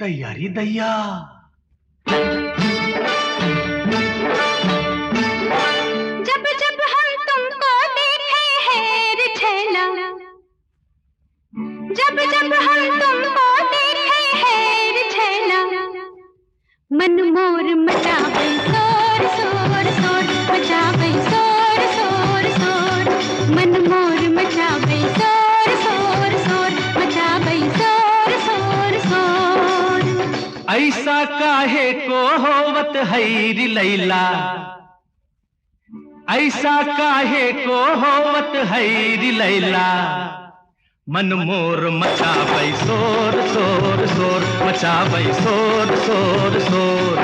अरे दैया। जब जब हम तुमको देखे हैं जब जब हम तुमको देखे हैं मन मोर मना शोर काहे को होवत हैरी लैला? ऐसा काहे को होवत हैरी लैला? मन मोर मचाबै शोर शोर शोर मचाबै शोर शोर शोर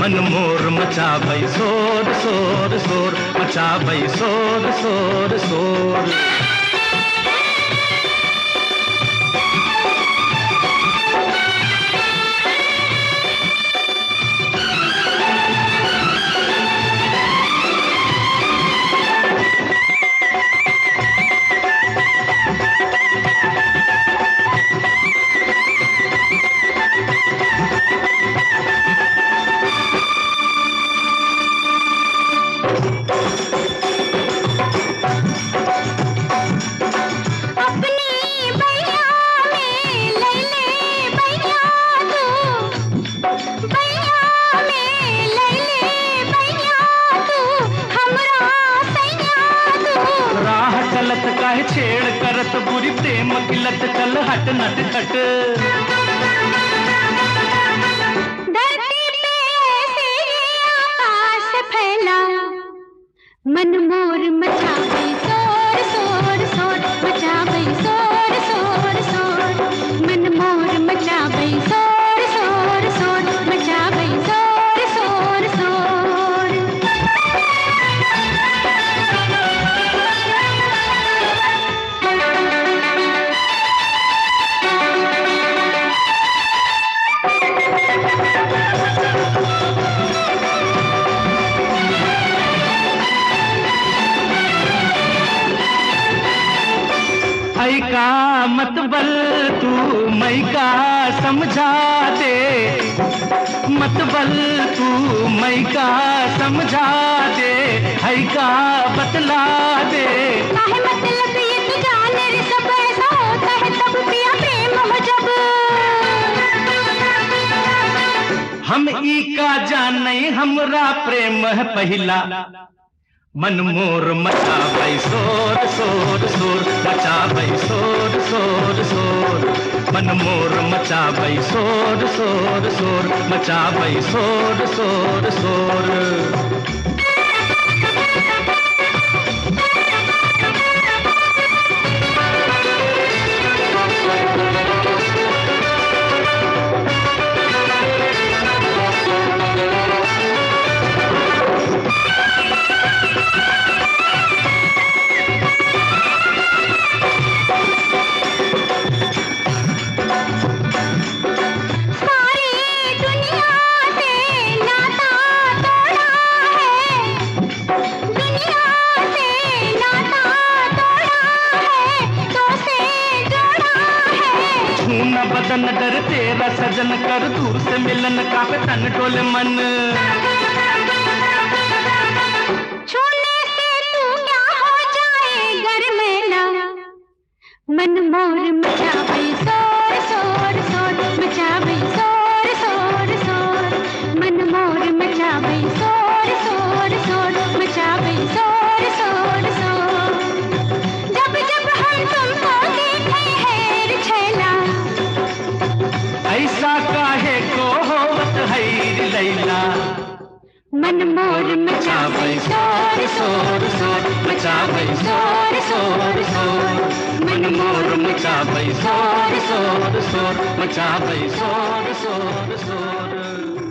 मन मोर मचाबै शोर शोर शोर मचाबै शोर शोर शोर राह काहे छेड़ करत? बुरी प्रेम किलत चल हट नट खट ऐ का मत बल तू मई का समझा दे। मत बल तू मई का समझा दे। है का बतला दे। काहे मतलब ये तू जाने रे सब ऐसा होता है तब पिया प्रेम हो जब। हम ई का जाने हमरा प्रेम है पहिला। मन मोर मचाबै शोर शोर शोर भाई शोर शोर शोर मन मोर मचा मचाबै शोर शोर शोर मचाबै शोर शोर शोर बदन तेरा सजन कर, दूर से मिलन का तन डोले मन। छूने से तू क्या हो जाए घर में ना? मन मोर मचा शोर मन मोर मचा शोर शोर शोर मचा शोर शोर शोर मन मोर मचाबै शोर शोर शोर मचाबै शोर शोर शोर